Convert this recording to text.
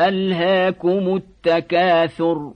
ألهاكم التكاثر